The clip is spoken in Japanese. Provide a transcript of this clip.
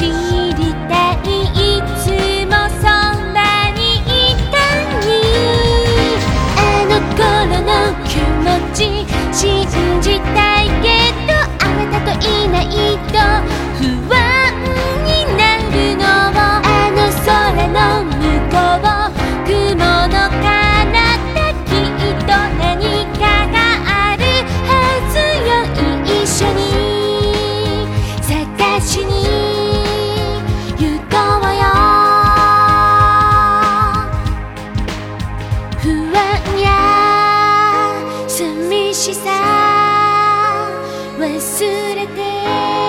she 不安や寂しさ忘れて